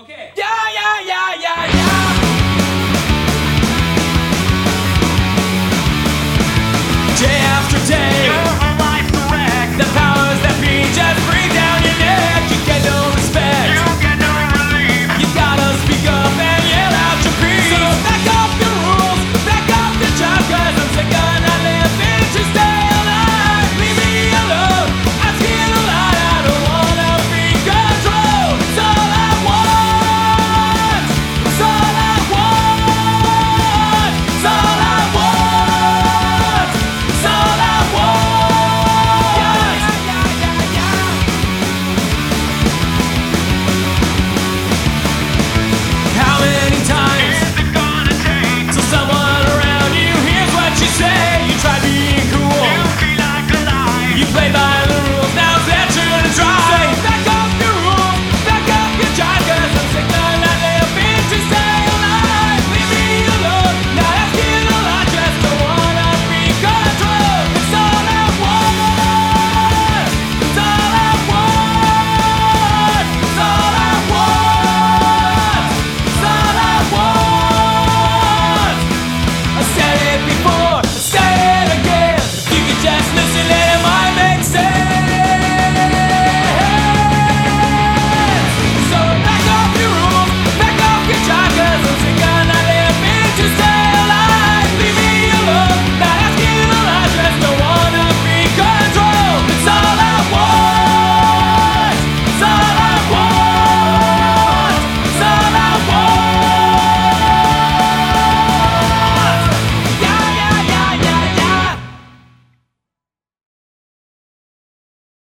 Okay. Yeah, yeah, yeah, yeah, yeah. Day after day, You play by